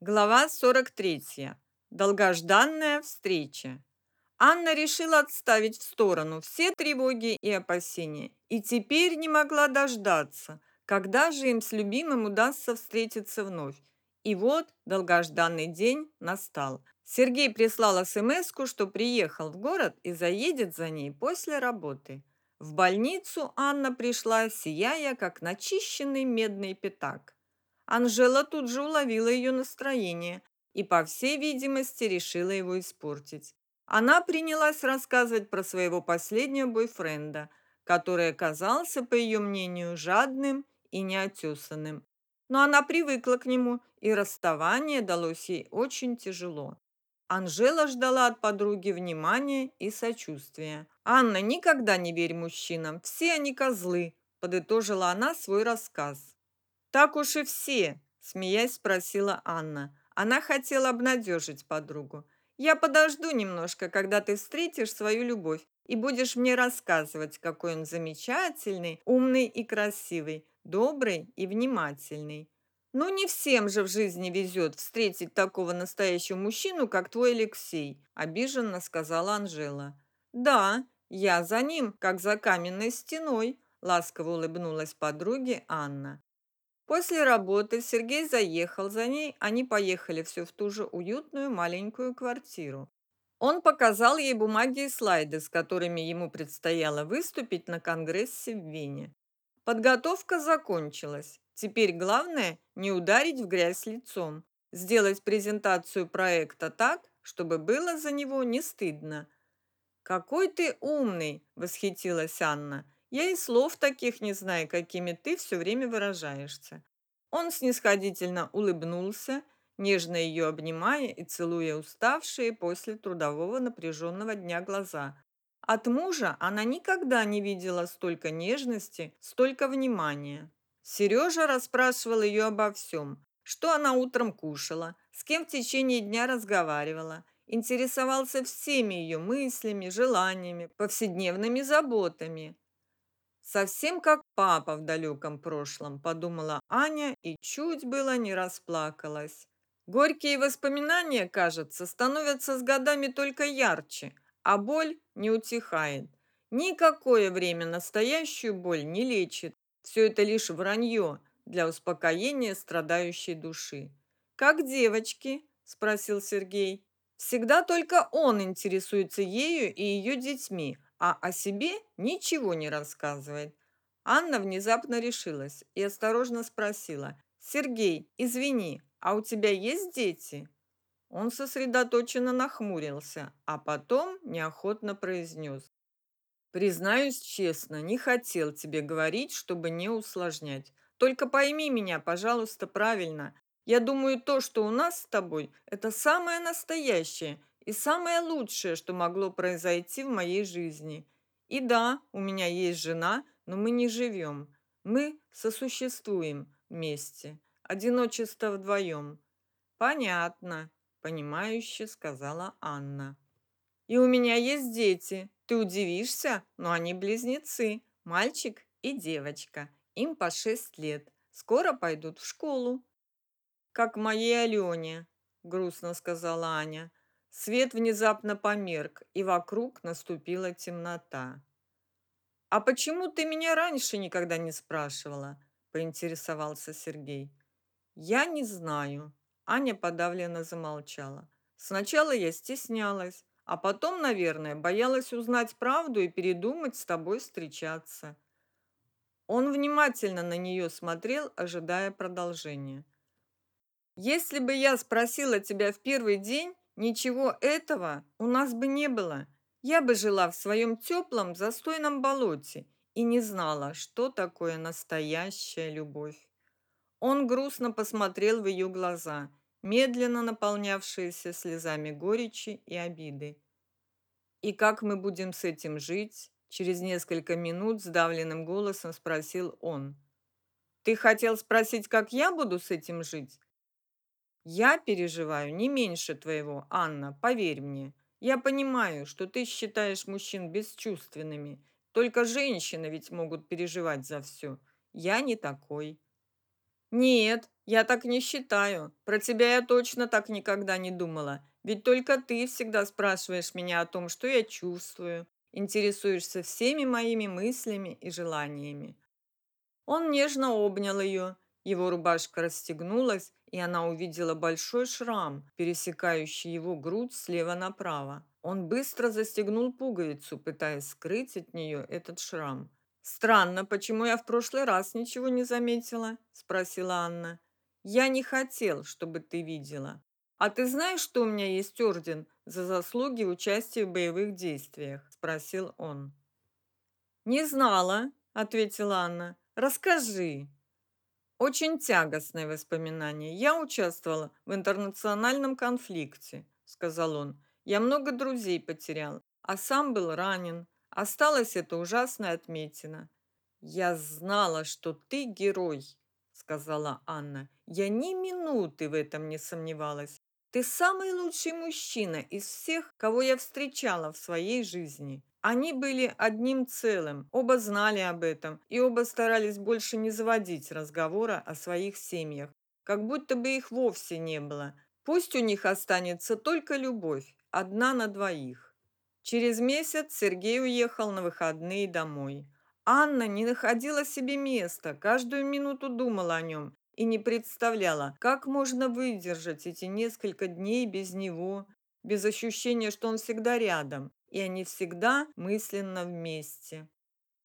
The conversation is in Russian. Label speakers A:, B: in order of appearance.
A: Глава 43. Долгожданная встреча. Анна решила отставить в сторону все тревоги и опасения и теперь не могла дождаться, когда же им с любимым удастся встретиться вновь. И вот долгожданный день настал. Сергей прислал смс что приехал в город и заедет за ней после работы. В больницу Анна пришла, сияя, как начищенный медный пятак. Анжела тут же уловила ее настроение и, по всей видимости, решила его испортить. Она принялась рассказывать про своего последнего бойфренда, который оказался, по ее мнению, жадным и неотесанным. Но она привыкла к нему, и расставание далось ей очень тяжело. Анжела ждала от подруги внимания и сочувствия. «Анна, никогда не верь мужчинам, все они козлы», – подытожила она свой рассказ. «Так уж и все», – смеясь спросила Анна. Она хотела обнадежить подругу. «Я подожду немножко, когда ты встретишь свою любовь и будешь мне рассказывать, какой он замечательный, умный и красивый, добрый и внимательный. Ну, не всем же в жизни везет встретить такого настоящего мужчину, как твой Алексей», – обиженно сказала Анжела. «Да, я за ним, как за каменной стеной», – ласково улыбнулась подруге Анна. После работы Сергей заехал за ней, они поехали все в ту же уютную маленькую квартиру. Он показал ей бумаги и слайды, с которыми ему предстояло выступить на конгрессе в Вене. Подготовка закончилась. Теперь главное не ударить в грязь лицом, сделать презентацию проекта так, чтобы было за него не стыдно. «Какой ты умный!» – восхитилась Анна. Я и слов таких не знаю, какими ты все время выражаешься. Он снисходительно улыбнулся, нежно ее обнимая и целуя уставшие после трудового напряженного дня глаза. От мужа она никогда не видела столько нежности, столько внимания. Сережа расспрашивал ее обо всем, что она утром кушала, с кем в течение дня разговаривала, интересовался всеми ее мыслями, желаниями, повседневными заботами. Совсем как папа в далеком прошлом, подумала Аня и чуть было не расплакалась. Горькие воспоминания, кажется, становятся с годами только ярче, а боль не утихает. Никакое время настоящую боль не лечит. Все это лишь вранье для успокоения страдающей души. «Как девочки?» – спросил Сергей. Всегда только он интересуется ею и ее детьми, а о себе ничего не рассказывает. Анна внезапно решилась и осторожно спросила. «Сергей, извини, а у тебя есть дети?» Он сосредоточенно нахмурился, а потом неохотно произнес. «Признаюсь честно, не хотел тебе говорить, чтобы не усложнять. Только пойми меня, пожалуйста, правильно. Я думаю, то, что у нас с тобой, это самое настоящее, и самое лучшее, что могло произойти в моей жизни. И да, у меня есть жена, но мы не живем. Мы сосуществуем вместе. Одиночество вдвоем. Понятно, понимающе сказала Анна. И у меня есть дети. Ты удивишься, но они близнецы. Мальчик и девочка. Им по шесть лет. Скоро пойдут в школу. Как моей Алене, грустно сказала Аня. Свет внезапно померк, и вокруг наступила темнота. «А почему ты меня раньше никогда не спрашивала?» – поинтересовался Сергей. «Я не знаю». Аня подавленно замолчала. «Сначала я стеснялась, а потом, наверное, боялась узнать правду и передумать с тобой встречаться». Он внимательно на нее смотрел, ожидая продолжения. «Если бы я спросила тебя в первый день, Ничего этого у нас бы не было. Я бы жила в своем теплом, застойном болоте и не знала, что такое настоящая любовь. Он грустно посмотрел в ее глаза, медленно наполнявшиеся слезами горечи и обиды. «И как мы будем с этим жить?» Через несколько минут сдавленным голосом спросил он. «Ты хотел спросить, как я буду с этим жить? Я переживаю не меньше твоего, Анна, поверь мне. Я понимаю, что ты считаешь мужчин бесчувственными. Только женщины ведь могут переживать за все. Я не такой. Нет, Я так не считаю. Про тебя я точно так никогда не думала. Ведь только ты всегда спрашиваешь меня о том, что я чувствую, интересуешься всеми моими мыслями и желаниями. Он нежно обнял ее, его рубашка расстегнулась, и она увидела большой шрам, пересекающий его грудь слева направо. Он быстро застегнул пуговицу, пытаясь скрыть от нее этот шрам. «Странно, почему я в прошлый раз ничего не заметила?» – спросила Анна. «Я не хотел, чтобы ты видела. А ты знаешь, что у меня есть орден за заслуги в участии в боевых действиях?» – спросил он. «Не знала», – ответила Анна. «Расскажи». Очень тягостное воспоминание. Я участвовала в интернациональном конфликте, сказал он. Я много друзей потерял, а сам был ранен. Осталась эта ужасная отметина. Я знала, что ты герой, сказала Анна. Я ни минуты в этом не сомневалась. Ты самый лучший мужчина из всех, кого я встречала в своей жизни. Они были одним целым, оба знали об этом и оба старались больше не заводить разговора о своих семьях, как будто бы их вовсе не было. Пусть у них останется только любовь, одна на двоих. Через месяц Сергей уехал на выходные домой. Анна не находила себе места, каждую минуту думала о нем и не представляла, как можно выдержать эти несколько дней без него, без ощущения, что он всегда рядом, и они всегда мысленно вместе.